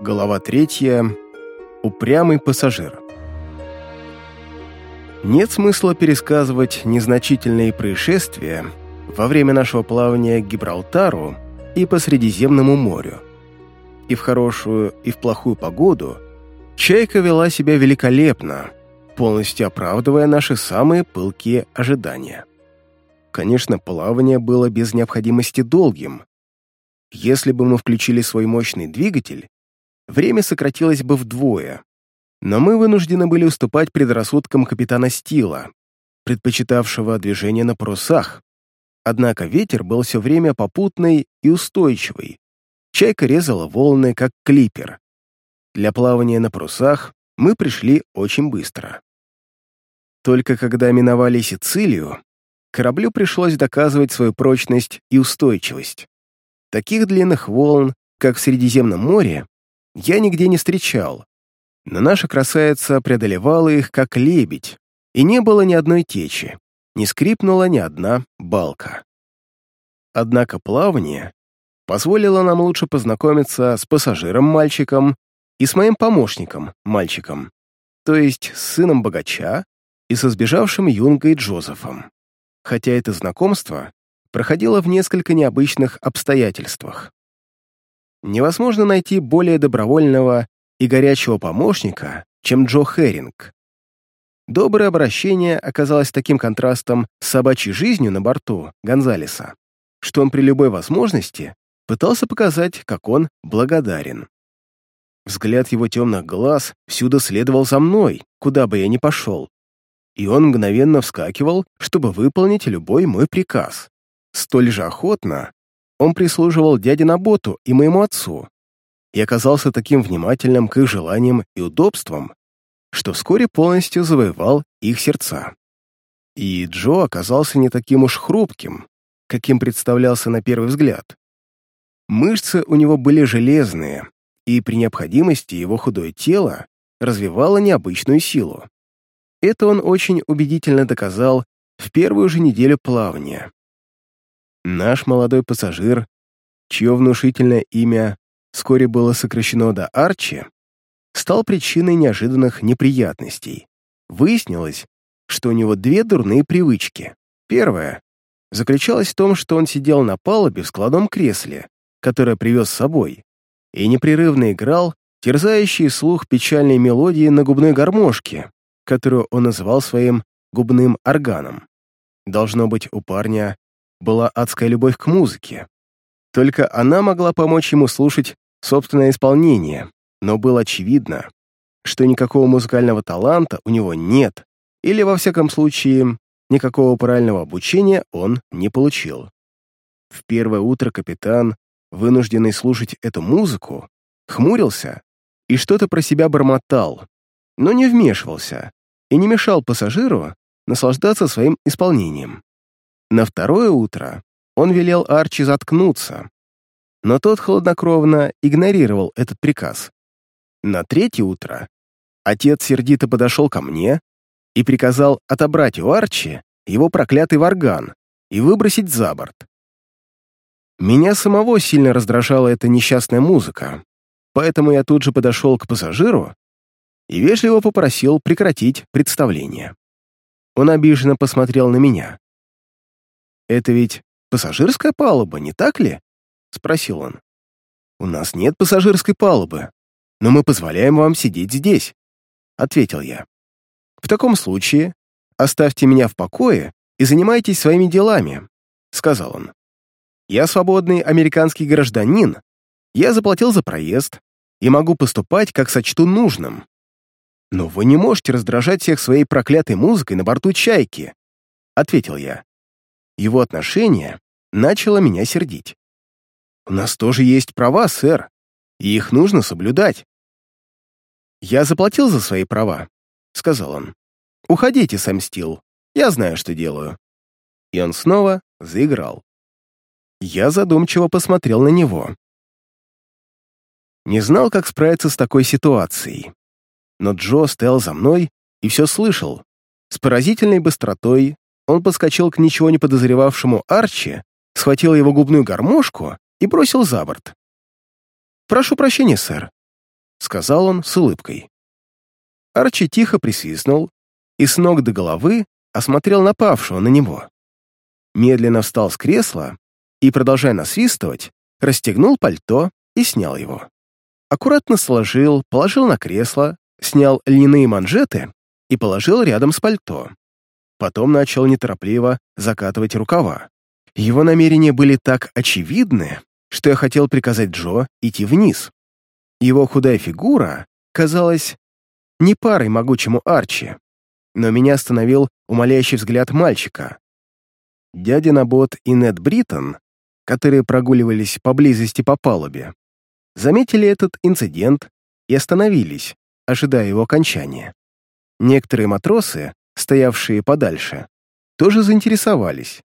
Глава третья. Упрямый пассажир. Нет смысла пересказывать незначительные происшествия во время нашего плавания к Гибралтару и по Средиземному морю. И в хорошую, и в плохую погоду Чайка вела себя великолепно, полностью оправдывая наши самые пылкие ожидания. Конечно, плавание было без необходимости долгим. Если бы мы включили свой мощный двигатель, время сократилось бы вдвое. Но мы вынуждены были уступать предрассудкам капитана Стила, предпочитавшего движение на парусах. Однако ветер был все время попутный и устойчивый. Чайка резала волны, как клипер. Для плавания на парусах мы пришли очень быстро. Только когда миновали Сицилию, кораблю пришлось доказывать свою прочность и устойчивость. Таких длинных волн, как в Средиземном море, я нигде не встречал, но наша красавица преодолевала их, как лебедь, и не было ни одной течи, не скрипнула ни одна балка. Однако плавание позволило нам лучше познакомиться с пассажиром-мальчиком и с моим помощником-мальчиком, то есть с сыном богача и со сбежавшим Юнгой Джозефом. Хотя это знакомство проходило в несколько необычных обстоятельствах. Невозможно найти более добровольного и горячего помощника, чем Джо Херинг. Доброе обращение оказалось таким контрастом с собачьей жизнью на борту Гонзалеса, что он при любой возможности пытался показать, как он благодарен. Взгляд его темных глаз всюду следовал за мной, куда бы я ни пошел, и он мгновенно вскакивал, чтобы выполнить любой мой приказ. Столь же охотно он прислуживал дяде Наботу и моему отцу и оказался таким внимательным к их желаниям и удобствам, что вскоре полностью завоевал их сердца. И Джо оказался не таким уж хрупким, каким представлялся на первый взгляд. Мышцы у него были железные, и при необходимости его худое тело развивало необычную силу. Это он очень убедительно доказал в первую же неделю плавания. Наш молодой пассажир, чье внушительное имя вскоре было сокращено до Арчи, стал причиной неожиданных неприятностей. Выяснилось, что у него две дурные привычки. Первая заключалась в том, что он сидел на палубе в складном кресле, которое привез с собой, и непрерывно играл терзающие слух печальные мелодии на губной гармошке, которую он называл своим губным органом. Должно быть, у парня была адская любовь к музыке. Только она могла помочь ему слушать собственное исполнение, но было очевидно, что никакого музыкального таланта у него нет, или, во всяком случае, никакого правильного обучения он не получил. В первое утро капитан, вынужденный слушать эту музыку, хмурился и что-то про себя бормотал, но не вмешивался и не мешал пассажиру наслаждаться своим исполнением. На второе утро он велел Арчи заткнуться, но тот хладнокровно игнорировал этот приказ. На третье утро отец сердито подошел ко мне и приказал отобрать у Арчи его проклятый варган и выбросить за борт. Меня самого сильно раздражала эта несчастная музыка, поэтому я тут же подошел к пассажиру и вежливо попросил прекратить представление. Он обиженно посмотрел на меня. «Это ведь пассажирская палуба, не так ли?» — спросил он. «У нас нет пассажирской палубы, но мы позволяем вам сидеть здесь», — ответил я. «В таком случае оставьте меня в покое и занимайтесь своими делами», — сказал он. «Я свободный американский гражданин, я заплатил за проезд и могу поступать, как сочту нужным. Но вы не можете раздражать всех своей проклятой музыкой на борту «Чайки», — ответил я. Его отношение начало меня сердить. «У нас тоже есть права, сэр, и их нужно соблюдать». «Я заплатил за свои права», — сказал он. «Уходите, Сэм Стил, я знаю, что делаю». И он снова заиграл. Я задумчиво посмотрел на него. Не знал, как справиться с такой ситуацией. Но Джо стоял за мной и все слышал. С поразительной быстротой он подскочил к ничего не подозревавшему Арчи, схватил его губную гармошку и бросил за борт. «Прошу прощения, сэр. сказал он с улыбкой. Арчи тихо присвистнул и с ног до головы осмотрел напавшего на него. Медленно встал с кресла и, продолжая насвистывать, расстегнул пальто и снял его. Аккуратно сложил, положил на кресло, снял льняные манжеты и положил рядом с пальто. Потом начал неторопливо закатывать рукава. Его намерения были так очевидны, что я хотел приказать Джо идти вниз. Его худая фигура казалась не парой могучему Арчи, но меня остановил умоляющий взгляд мальчика. Дядя Набот и Нед Бриттон, которые прогуливались поблизости по палубе, заметили этот инцидент и остановились, ожидая его окончания. Некоторые матросы, стоявшие подальше, тоже заинтересовались,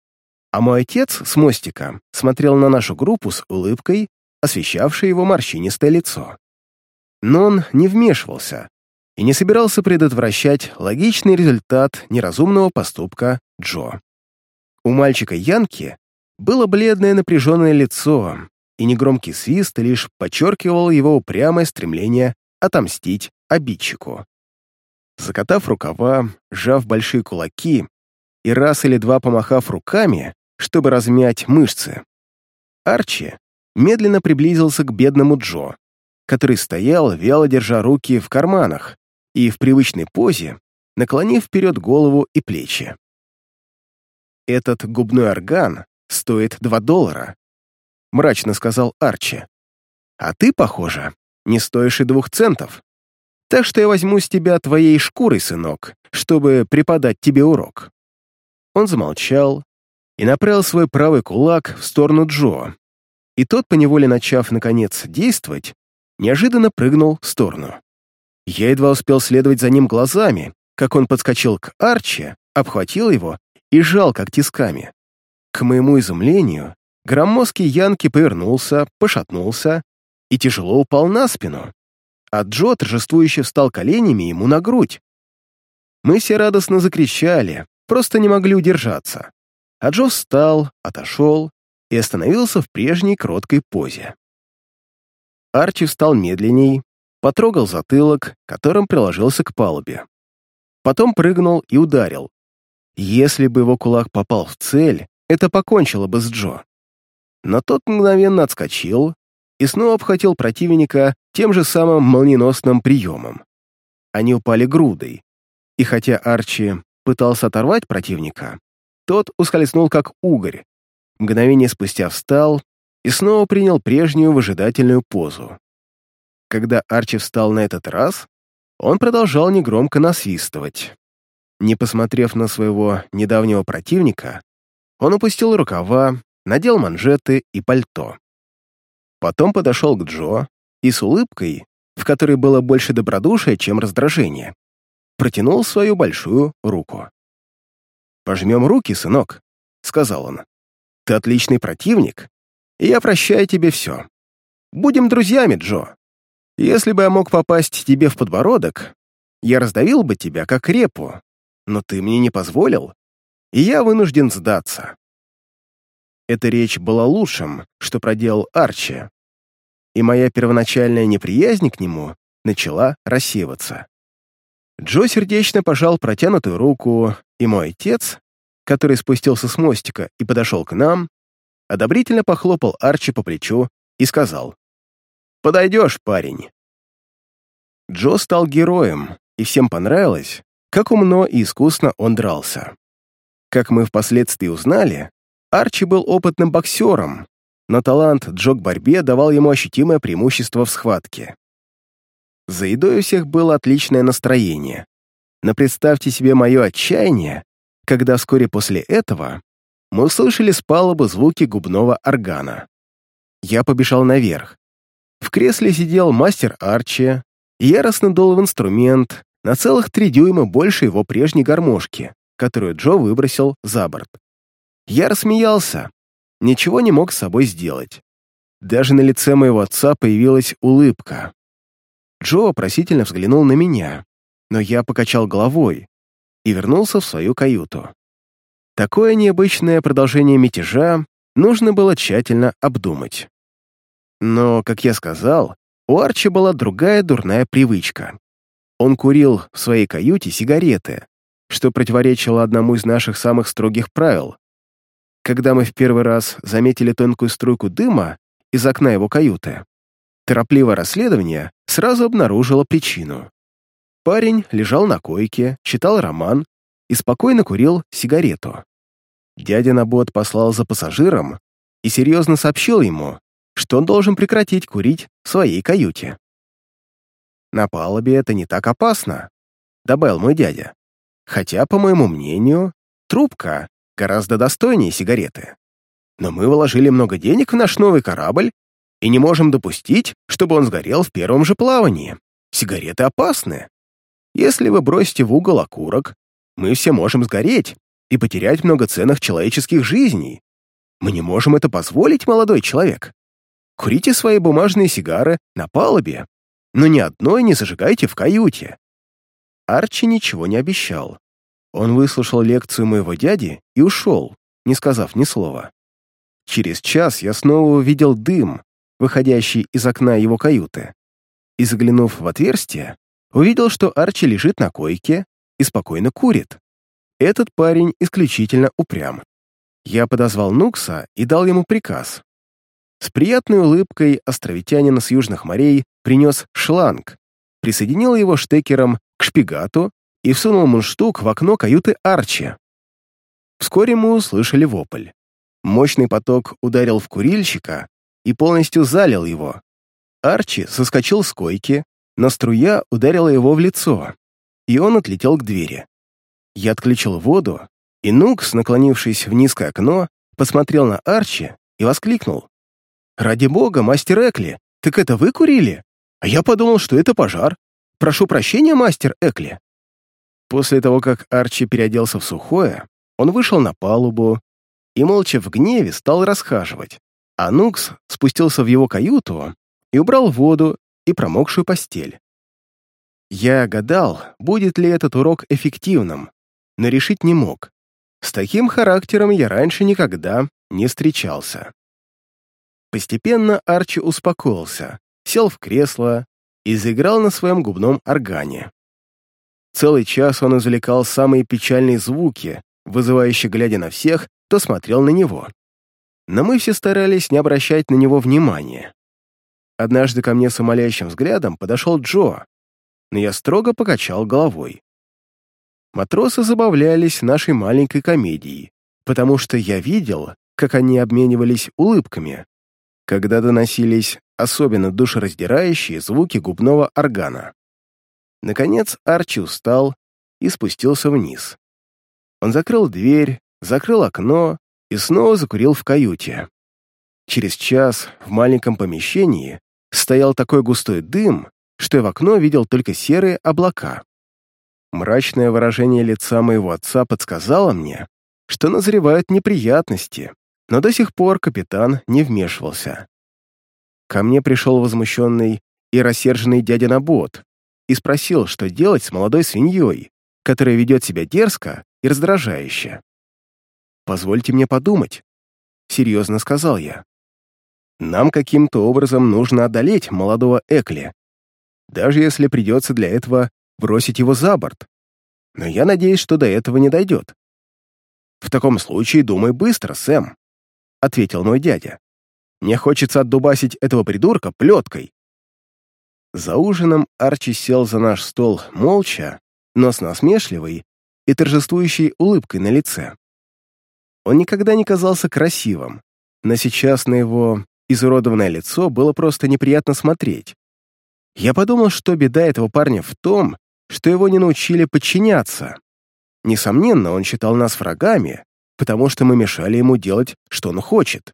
а мой отец с мостика смотрел на нашу группу с улыбкой, освещавшей его морщинистое лицо. Но он не вмешивался и не собирался предотвращать логичный результат неразумного поступка Джо. У мальчика Янки было бледное напряженное лицо, и негромкий свист лишь подчеркивал его упрямое стремление отомстить обидчику. Закатав рукава, сжав большие кулаки и раз или два помахав руками, чтобы размять мышцы, Арчи медленно приблизился к бедному Джо, который стоял, вяло держа руки в карманах и в привычной позе, наклонив вперед голову и плечи. «Этот губной орган стоит два доллара», — мрачно сказал Арчи. «А ты, похоже, не стоишь и двух центов. Так что я возьму с тебя твоей шкурой, сынок, чтобы преподать тебе урок». Он замолчал и направил свой правый кулак в сторону Джо, и тот, поневоле начав, наконец, действовать, неожиданно прыгнул в сторону. Я едва успел следовать за ним глазами, как он подскочил к Арчи, обхватил его и сжал как тисками. К моему изумлению, громоздкий Янки повернулся, пошатнулся и тяжело упал на спину, а Джо торжествующе встал коленями ему на грудь. Мы все радостно закричали, просто не могли удержаться. А Джо встал, отошел и остановился в прежней кроткой позе. Арчи встал медленней, потрогал затылок, которым приложился к палубе. Потом прыгнул и ударил. Если бы его кулак попал в цель, это покончило бы с Джо. Но тот мгновенно отскочил и снова обхватил противника тем же самым молниеносным приемом. Они упали грудой, и хотя Арчи пытался оторвать противника, тот ускользнул как угорь, мгновение спустя встал и снова принял прежнюю выжидательную позу. Когда Арчи встал на этот раз, он продолжал негромко насвистывать. Не посмотрев на своего недавнего противника, он опустил рукава, надел манжеты и пальто. Потом подошел к Джо и с улыбкой, в которой было больше добродушия, чем раздражения, протянул свою большую руку. «Пожмем руки, сынок», — сказал он. «Ты отличный противник, и я прощаю тебе все. Будем друзьями, Джо. Если бы я мог попасть тебе в подбородок, я раздавил бы тебя, как репу, но ты мне не позволил, и я вынужден сдаться». Эта речь была лучшим, что проделал Арчи, и моя первоначальная неприязнь к нему начала рассеиваться. Джо сердечно пожал протянутую руку, и мой отец, который спустился с мостика и подошел к нам, одобрительно похлопал Арчи по плечу и сказал, Подойдешь, парень». Джо стал героем, и всем понравилось, как умно и искусно он дрался. Как мы впоследствии узнали, Арчи был опытным боксером, но талант Джо к борьбе давал ему ощутимое преимущество в схватке. За едой у всех было отличное настроение. Но представьте себе мое отчаяние, когда вскоре после этого мы услышали с палубы звуки губного органа. Я побежал наверх. В кресле сидел мастер Арчи и яростно дул в инструмент на целых три дюйма больше его прежней гармошки, которую Джо выбросил за борт. Я рассмеялся, ничего не мог с собой сделать. Даже на лице моего отца появилась улыбка. Джо вопросительно взглянул на меня, но я покачал головой и вернулся в свою каюту. Такое необычное продолжение мятежа нужно было тщательно обдумать. Но, как я сказал, у Арчи была другая дурная привычка. Он курил в своей каюте сигареты, что противоречило одному из наших самых строгих правил. Когда мы в первый раз заметили тонкую струйку дыма из окна его каюты, торопливое расследование сразу обнаружило причину. Парень лежал на койке, читал роман и спокойно курил сигарету. Дядя Набот послал за пассажиром и серьезно сообщил ему, что он должен прекратить курить в своей каюте. «На палубе это не так опасно», — добавил мой дядя. «Хотя, по моему мнению, трубка гораздо достойнее сигареты. Но мы вложили много денег в наш новый корабль и не можем допустить, чтобы он сгорел в первом же плавании. Сигареты опасны. Если вы бросите в угол окурок, мы все можем сгореть и потерять много ценных человеческих жизней. Мы не можем это позволить, молодой человек. Курите свои бумажные сигары на палубе, но ни одной не зажигайте в каюте». Арчи ничего не обещал. Он выслушал лекцию моего дяди и ушел, не сказав ни слова. Через час я снова увидел дым, выходящий из окна его каюты, и, заглянув в отверстие, увидел, что Арчи лежит на койке и спокойно курит. Этот парень исключительно упрям. Я подозвал Нукса и дал ему приказ с приятной улыбкой островитянин с южных морей принес шланг, присоединил его штекером к шпигату и всунул мундштук в окно каюты Арчи. Вскоре мы услышали вопль. Мощный поток ударил в курильщика и полностью залил его. Арчи соскочил с койки, но струя ударила его в лицо, и он отлетел к двери. Я отключил воду, и Нукс, наклонившись в низкое окно, посмотрел на Арчи и воскликнул. «Ради бога, мастер Экли, так это вы курили? А я подумал, что это пожар. Прошу прощения, мастер Экли». После того, как Арчи переоделся в сухое, он вышел на палубу и, молча в гневе, стал расхаживать. А Нукс спустился в его каюту и убрал воду и промокшую постель. Я гадал, будет ли этот урок эффективным, но решить не мог. С таким характером я раньше никогда не встречался. Постепенно Арчи успокоился, сел в кресло и заиграл на своем губном органе. Целый час он извлекал самые печальные звуки, вызывающие, глядя на всех, кто смотрел на него. Но мы все старались не обращать на него внимания. Однажды ко мне с умоляющим взглядом подошел Джо, но я строго покачал головой. Матросы забавлялись нашей маленькой комедией, потому что я видел, как они обменивались улыбками, когда доносились особенно душераздирающие звуки губного органа. Наконец Арчи устал и спустился вниз. Он закрыл дверь, закрыл окно и снова закурил в каюте. Через час в маленьком помещении стоял такой густой дым, что я в окно видел только серые облака. Мрачное выражение лица моего отца подсказало мне, что назревают неприятности, но до сих пор капитан не вмешивался. Ко мне пришел возмущенный и рассерженный дядя Набот и спросил, что делать с молодой свиньей, которая ведет себя дерзко и раздражающе. «Позвольте мне подумать», — серьезно сказал я. «Нам каким-то образом нужно одолеть молодого Экли, даже если придется для этого бросить его за борт. Но я надеюсь, что до этого не дойдет». «В таком случае думай быстро, Сэм», — ответил мой дядя. «Мне хочется отдубасить этого придурка плеткой». За ужином Арчи сел за наш стол молча, но с насмешливой и торжествующей улыбкой на лице. Он никогда не казался красивым, но сейчас на его изуродованное лицо было просто неприятно смотреть. Я подумал, что беда этого парня в том, что его не научили подчиняться. Несомненно, он считал нас врагами, потому что мы мешали ему делать, что он хочет.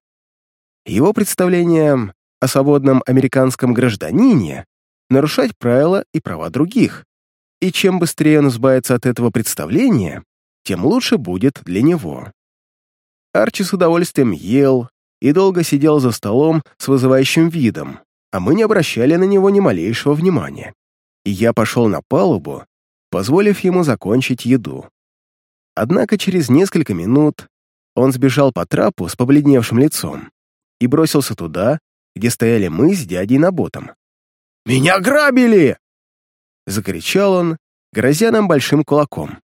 Его представление о свободном американском гражданине — нарушать правила и права других. И чем быстрее он избавится от этого представления, тем лучше будет для него. Арчи с удовольствием ел и долго сидел за столом с вызывающим видом, а мы не обращали на него ни малейшего внимания. И я пошел на палубу, позволив ему закончить еду. Однако через несколько минут он сбежал по трапу с побледневшим лицом и бросился туда, где стояли мы с дядей Наботом. Меня грабили!» Закричал он, грозя нам большим кулаком.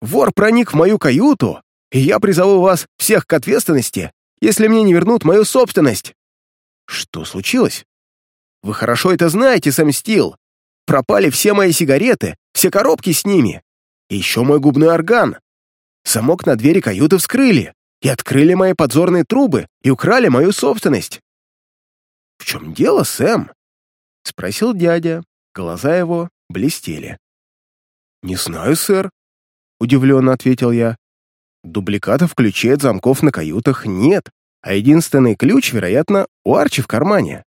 «Вор проник в мою каюту, и я призову вас всех к ответственности, если мне не вернут мою собственность!» «Что случилось?» «Вы хорошо это знаете, Сэм Стил. Пропали все мои сигареты, все коробки с ними. И еще мой губной орган. Замок на двери каюты вскрыли и открыли мои подзорные трубы и украли мою собственность. «В чем дело, Сэм?» — спросил дядя. Глаза его блестели. «Не знаю, сэр», — удивленно ответил я. «Дубликатов ключей от замков на каютах нет, а единственный ключ, вероятно, у Арчи в кармане».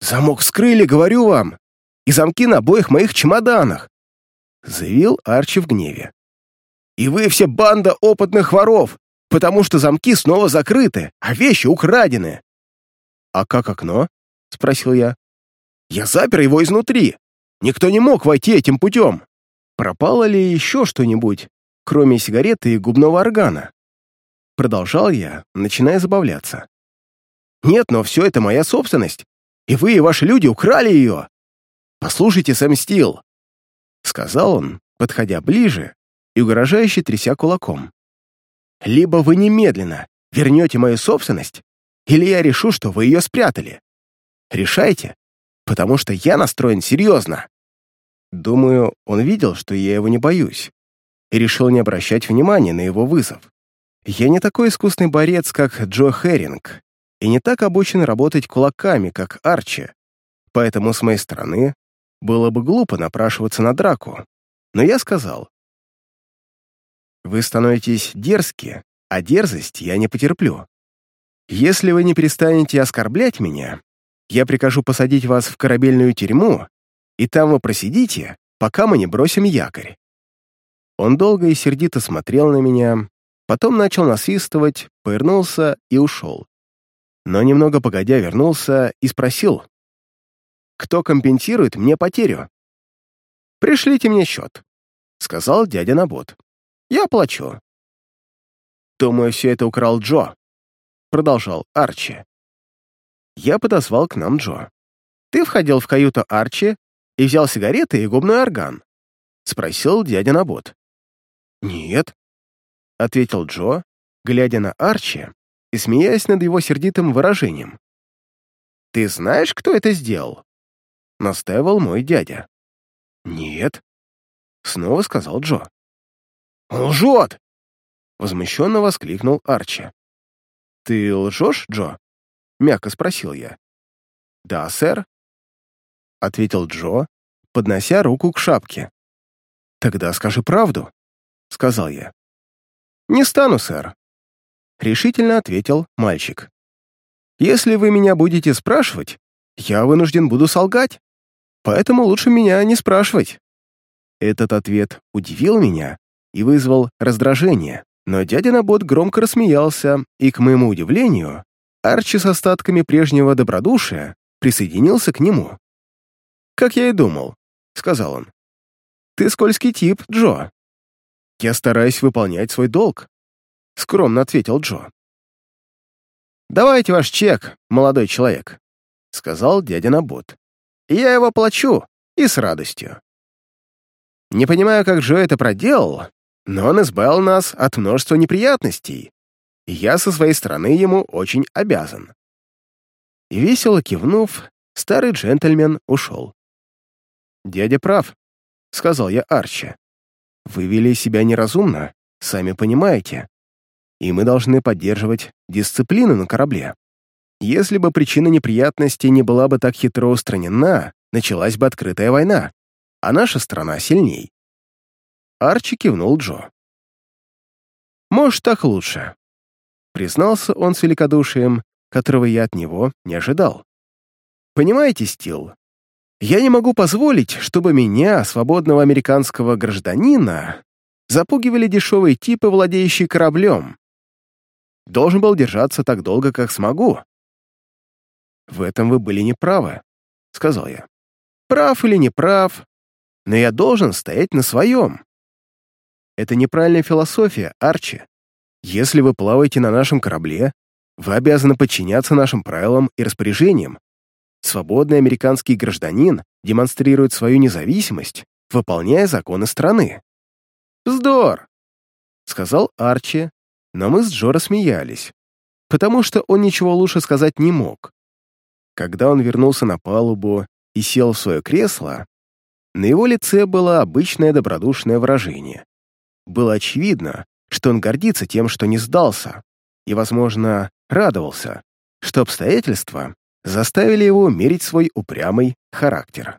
«Замок вскрыли, говорю вам, и замки на обоих моих чемоданах», — заявил Арчи в гневе. «И вы все банда опытных воров, потому что замки снова закрыты, а вещи украдены». «А как окно?» — спросил я. «Я запер его изнутри. Никто не мог войти этим путем. Пропало ли еще что-нибудь, кроме сигареты и губного органа?» Продолжал я, начиная забавляться. «Нет, но все это моя собственность, и вы и ваши люди украли ее. Послушайте, Сэм Стил», — сказал он, подходя ближе и угрожающе тряся кулаком. «Либо вы немедленно вернете мою собственность, или я решу, что вы ее спрятали. Решайте, потому что я настроен серьезно». Думаю, он видел, что я его не боюсь, и решил не обращать внимания на его вызов. Я не такой искусный борец, как Джо Херинг, и не так обучен работать кулаками, как Арчи, поэтому с моей стороны было бы глупо напрашиваться на драку. Но я сказал, «Вы становитесь дерзки, а дерзость я не потерплю. Если вы не перестанете оскорблять меня, я прикажу посадить вас в корабельную тюрьму, и там вы просидите, пока мы не бросим якорь». Он долго и сердито смотрел на меня, потом начал насвистывать, повернулся и ушел. Но немного погодя вернулся и спросил, кто компенсирует мне потерю. «Пришлите мне счет», — сказал дядя Набот. «Я плачу». «Думаю, все это украл Джо», — продолжал Арчи. Я подозвал к нам Джо. «Ты входил в каюту Арчи и взял сигареты и губной орган?» — спросил дядя Набот. «Нет», — ответил Джо, глядя на Арчи и смеясь над его сердитым выражением. «Ты знаешь, кто это сделал?» — настаивал мой дядя. «Нет», — снова сказал Джо. «Он лжет!» — возмущенно воскликнул Арчи. «Ты лжешь, Джо?» — мягко спросил я. «Да, сэр», — ответил Джо, поднося руку к шапке. «Тогда скажи правду», — сказал я. «Не стану, сэр», — решительно ответил мальчик. «Если вы меня будете спрашивать, я вынужден буду солгать поэтому лучше меня не спрашивать». Этот ответ удивил меня и вызвал раздражение, но дядя Набот громко рассмеялся, и, к моему удивлению, Арчи с остатками прежнего добродушия присоединился к нему. «Как я и думал», — сказал он. «Ты скользкий тип, Джо». «Я стараюсь выполнять свой долг», — скромно ответил Джо. «Давайте ваш чек, молодой человек», — сказал дядя Набот. Я его плачу, и с радостью. Не понимаю, как Джо это проделал, но он избавил нас от множества неприятностей, и я со своей стороны ему очень обязан. И весело кивнув, старый джентльмен ушел. «Дядя прав», — сказал я Арчи. «Вы вели себя неразумно, сами понимаете, и мы должны поддерживать дисциплину на корабле. Если бы причина неприятностей не была бы так хитро устранена, началась бы открытая война, а наша страна сильней. Арчи кивнул Джо. «Может, так лучше», — признался он с великодушием, которого я от него не ожидал. «Понимаете, Стил, я не могу позволить, чтобы меня, свободного американского гражданина, запугивали дешевые типы, владеющие кораблем. Должен был держаться так долго, как смогу, «В этом вы были неправы», — сказал я. «Прав или не прав, но я должен стоять на своем». Это неправильная философия, Арчи. Если вы плаваете на нашем корабле, вы обязаны подчиняться нашим правилам и распоряжениям. свободный американский гражданин демонстрирует свою независимость, выполняя законы страны. «Вздор!» — сказал Арчи, но мы с Джо рассмеялись, потому что он ничего лучше сказать не мог. Когда он вернулся на палубу и сел в свое кресло, на его лице было обычное добродушное выражение. Было очевидно, что он гордится тем, что не сдался, и, возможно, радовался, что обстоятельства заставили его мерить свой упрямый характер.